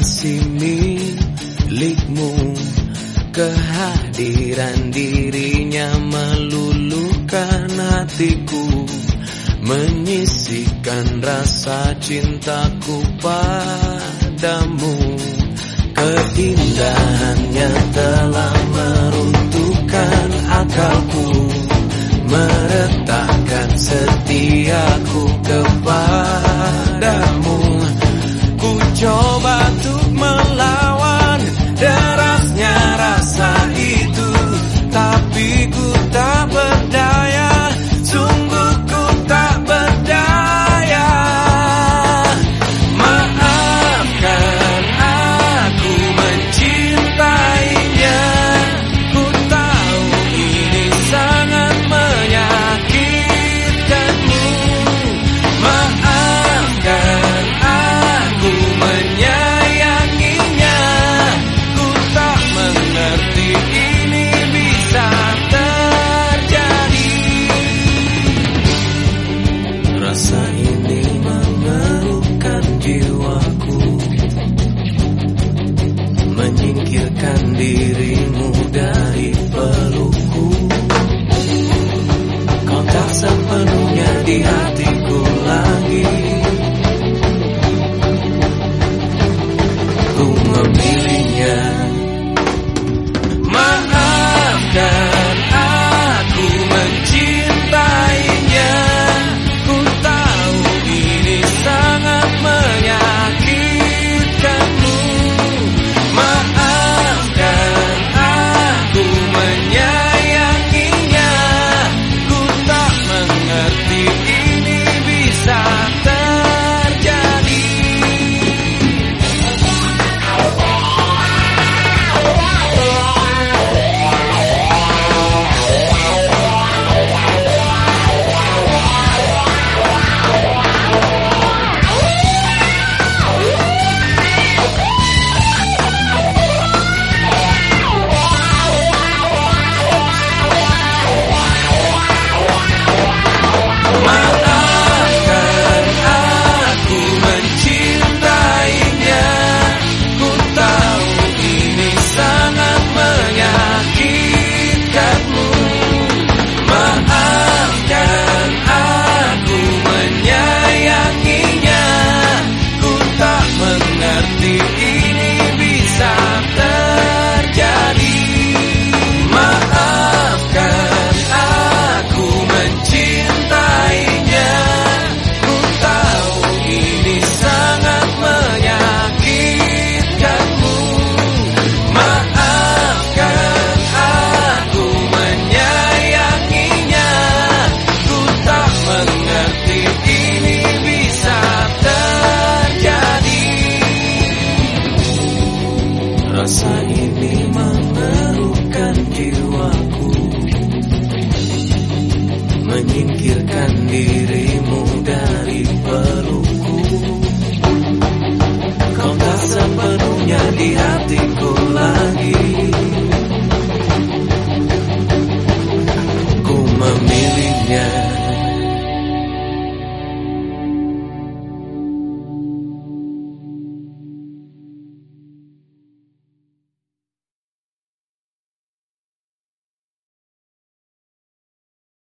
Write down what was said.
aku masih milikmu. Kehadiran dirinya meluluhkan hatiku Menyisikan rasa cintaku padamu. Keindahannya telah meruntuhkan akalku Meretakkan setiaku kepadamu. Ku coba untuk dirimu dari pelukku. Kau tak sepenuhnya di hatiku lagi. Ku memilihnya.